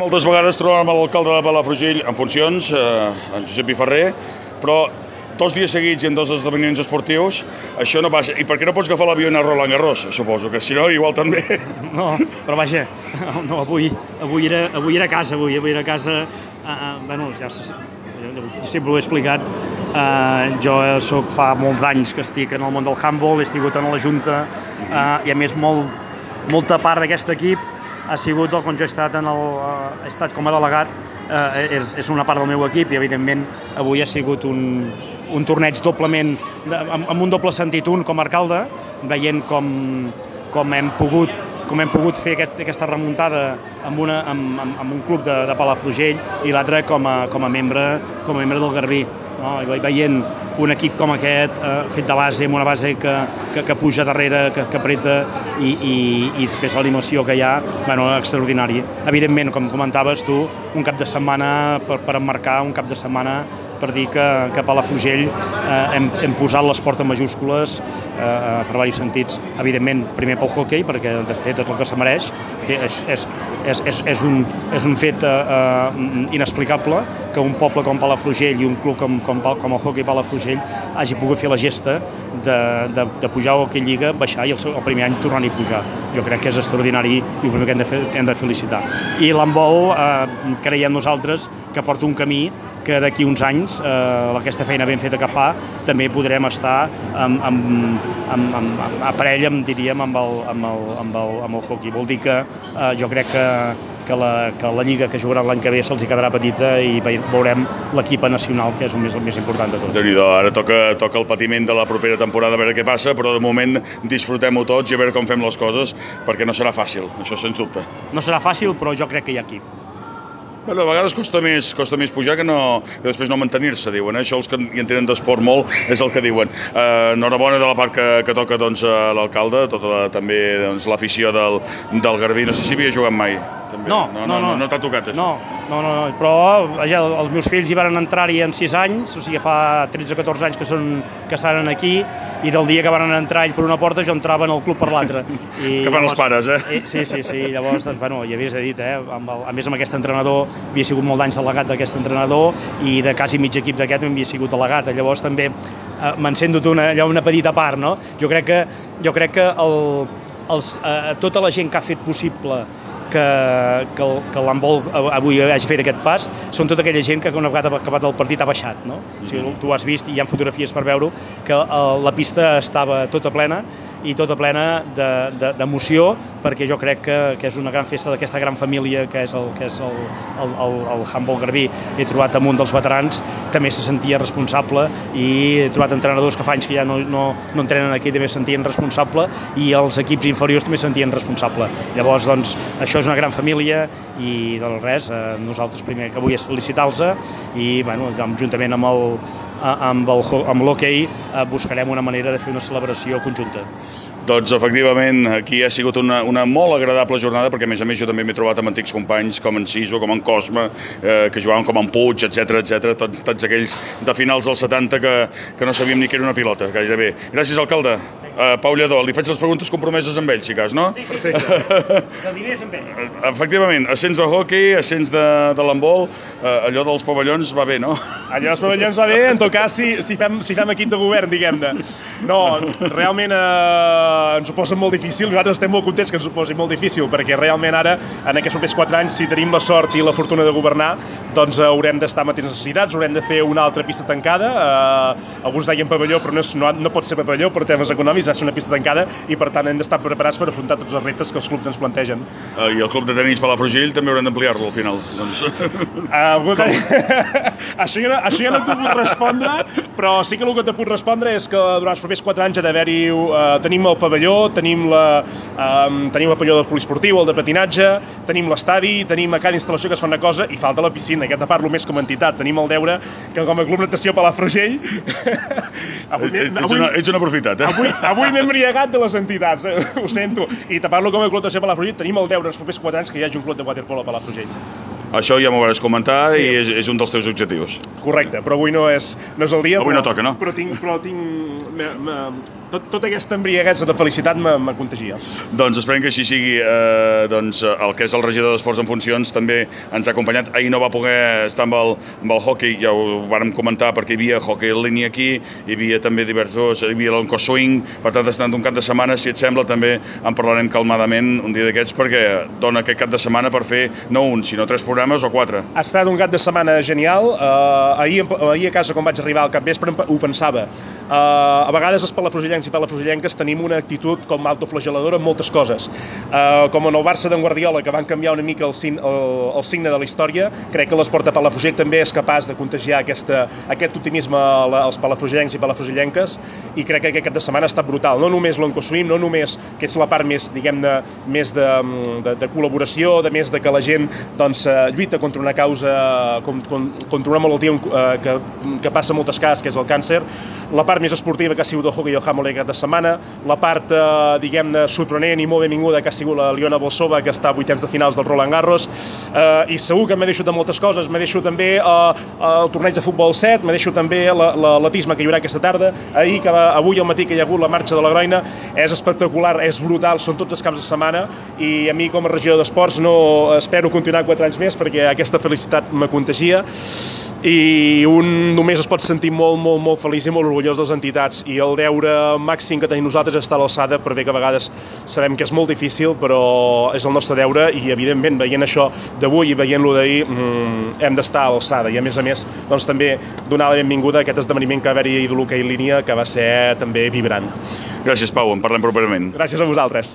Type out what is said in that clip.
Moltes vegades trobem l'alcalde de Palafrugell en funcions, eh, en Josep Piferrer, però dos dies seguits i en dos esdeveniments esportius, això no passa. I per què no pots agafar l'avió a Roland Garros? Suposo que si no, igual també. No, però vaja, no, avui, avui, era, avui era a casa, avui, avui era a casa, uh, uh, bueno, ja se, sempre ho he explicat, uh, jo soc fa molts anys que estic en el món del handball, he estigut en la Junta, uh, i a més molt, molta part d'aquest equip ha sigut el quan jo he estat, en el, he estat com a delegat, eh, és, és una part del meu equip i evidentment avui ha sigut un, un torneig doblement, amb, amb un doble sentit, un com a alcalde, veient com, com hem pogut com hem pogut fer aquest, aquesta remuntada amb, una, amb, amb, amb un club de, de Palafrugell i l'altre com, a, com, a membre, com a membre del Garbí. No? I veient un equip com aquest, eh, fet de base, amb una base que, que, que puja darrere, que, que apreta i, i, i després l'animació que hi ha, bueno, extraordinari. Evidentment, com comentaves tu, un cap de setmana per, per emmarcar, un cap de setmana per dir que, que a Palafrugell eh, hem, hem posat l'esport en majúscules eh, per diversos sentits. Evidentment, primer pel hockey, perquè de fet és el que se mereix, és, és, és, és, és, un, és un fet eh, eh, inexplicable que un poble com Palafrugell i un club com, com, com el hockey Palafrugell hagi pogut fer la gesta de, de, de pujar a hockey lliga, baixar i el, seu, el primer any tornar a pujar. Jo crec que és extraordinari i ho que hem de, fer, hem de felicitar. I l'handbol, eh, creiem nosaltres, que porta un camí que d'aquí uns anys, eh, aquesta feina ben feta que fa, també podrem estar amb, amb, amb, amb, amb a parella, amb, diríem, amb el, amb, el, amb, el, amb el hockey. Vol dir que eh, jo crec que, que, la, que la lliga que jugarà l'any que ve se'ls quedarà petita i veurem l'equip nacional, que és el més, el més important de tot. déu nhi ara toca, toca el patiment de la propera temporada, a veure què passa, però de moment disfrutem-ho tots i a veure com fem les coses, perquè no serà fàcil, això sens dubte. No serà fàcil, però jo crec que hi ha equip. Bueno, a vegades costa més, costa més pujar que, no, que després no mantenir-se, diuen. Eh? Això els que hi entenen d'esport molt és el que diuen. Eh, enhorabona de la part que, que toca doncs, l'alcalde, tota la, també doncs, l'afició del, del Garbí. No sé si havia jugat mai. També. No, no, no, no, no, no t'ha tocat això. No, no, no, no. però ja, els meus fills hi van entrar-hi amb 6 anys, o sigui, fa 13-14 anys que, són, que estan aquí, i del dia que van entrar ell per una porta jo entrava en el club per l'altra. que fan els pares, eh? eh? Sí, sí, sí, llavors, doncs, bueno, ja havies dit, eh? Amb el, a més amb aquest entrenador havia sigut molt d'anys delegat d'aquest entrenador i de quasi mig equip d'aquest havia sigut delegat, llavors també eh, me'n sento una, allò, una petita part, no? Jo crec que, jo crec que el, els, eh, tota la gent que ha fet possible que, que, que l'handbol avui hagi fet aquest pas són tota aquella gent que una vegada acabat el partit ha baixat, no? O sigui, tu has vist i hi ha fotografies per veure que uh, la pista estava tota plena i tota plena d'emoció de, de, perquè jo crec que, que és una gran festa d'aquesta gran família que és el, que és el, el, el, el handball garbí. He trobat amb un dels veterans també se sentia responsable i he trobat entrenadors que fa anys que ja no, no, no entrenen aquí també se sentien responsable i els equips inferiors també se sentien responsable. Llavors, doncs, això és una gran família i del res, eh, nosaltres primer que vull és felicitar-los i bueno, juntament amb el, amb l'hoquei eh, buscarem una manera de fer una celebració conjunta. Doncs efectivament, aquí ha sigut una, una molt agradable jornada perquè a més a més jo també m'he trobat amb antics companys com en Siso, com en Cosme, eh, que jugaven com en Puig, etc etc. Tots, tots aquells de finals dels 70 que, que no sabíem ni que era una pilota, gairebé. Gràcies, alcalde. Uh, Pau Lledó, li faig les preguntes compromeses amb ell, si cas, no? Sí, perfecte. De diners amb ell. Efectivament, ascens de hockey, ascens de, de l'handbol, uh, allò dels pavellons va bé, no? Allò dels pavellons va bé, en tot cas, si, si, fem, si fem equip de govern, diguem-ne. No, realment eh, ens ho posa molt difícil, nosaltres estem molt contents que ens ho posi molt difícil, perquè realment ara, en aquests propers 4 anys, si tenim la sort i la fortuna de governar, doncs eh, haurem d'estar amb necessitats, haurem de fer una altra pista tancada, eh, alguns deien pavelló, però no, és, no, no pot ser pavelló per temes econòmics, ha de ser una pista tancada, i per tant hem d'estar preparats per afrontar tots els reptes que els clubs ens plantegen. Uh, I el club de tenis Palafrugell també haurem d'ampliar-lo al final. Doncs... Uh, això, ja, això ja no t'ho puc respondre, però sí que el que t'he puc respondre és que durant els propers 4 anys ha d'haver-hi, uh, tenim el pavelló, tenim, la, um, tenim el pavelló del poliesportiu, el de patinatge, tenim l'estadi, tenim a cada instal·lació que es fa una cosa i falta la piscina, aquesta parlo més com a entitat. Tenim el deure que com a Club Natació Palafrugell... avui, ets, avui, una, ets un aprofitat, eh? Avui, avui m'he embriagat de les entitats, eh? ho sento. I te parlo com a Club Natació Palafrugell, tenim el deure els propers 4 anys que hi hagi un club de waterpolo a Palafrugell. Això ja m'ho vas comentar sí. i és, és un dels teus objectius. Correcte, però avui no és, no és el dia. Avui però, no toca, no? Però tinc, però tinc me, me, tot, tota aquesta embriaguesa de felicitat me, me contagia. Doncs esperem que així sigui. Eh, doncs, el que és el regidor d'Esports en Funcions també ens ha acompanyat. Ahir no va poder estar amb el, amb el hockey, ja ho vàrem comentar, perquè hi havia hockey en línia aquí, hi havia també diversos, hi havia l'Onco Swing, per tant, estan un cap de setmana, si et sembla, també en parlarem calmadament un dia d'aquests, perquè dona aquest cap de setmana per fer no un, sinó tres programes o quatre. Ha estat un cap de setmana genial. Uh, ahir, ahir a casa, quan vaig arribar al capvespre, ho pensava. Uh, a vegades els palafrugellencs i palafrugellenques tenim una actitud com autoflageladora en moltes coses. Uh, com en el Barça d'en Guardiola, que van canviar una mica el, sin, el, el signe de la història, crec que l'esport de Palafrugell també és capaç de contagiar aquesta, aquest optimisme als palafrugellencs i palafrugellenques i crec que aquest cap de setmana ha estat brutal. No només l'Oncoswim, no només que és la part més, diguem-ne, més de, de, de col·laboració, de més de que la gent doncs, lluita contra una causa, contra una malaltia que, que passa moltes cases, que és el càncer, la part més esportiva que ha sigut el hockey el handball aquesta setmana, la part, eh, diguem-ne, sorprenent i molt benvinguda que ha sigut la Liona Bolsova, que està a vuitens de finals del Roland Garros, eh, i segur que m'he deixat de moltes coses, m'he deixat també eh, el torneig de futbol 7, m'he deixat també l'atletisme que hi haurà aquesta tarda, ahir, que va, avui al matí que hi ha hagut la marxa de la Groina, és espectacular, és brutal, són tots els camps de setmana, i a mi com a regidor d'esports no espero continuar quatre anys més perquè aquesta felicitat me contagia i un només es pot sentir molt, molt, molt feliç i molt orgullós de les entitats i el deure màxim que tenim nosaltres és estar a l'alçada per bé que a vegades sabem que és molt difícil però és el nostre deure i evidentment veient això d'avui i veient-lo d'ahir mmm, hem d'estar a l'alçada i a més a més doncs també donar la benvinguda a aquest esdeveniment que va haver-hi de l'hoquei línia que va ser també vibrant. Gràcies Pau, en parlem properament. Gràcies a vosaltres.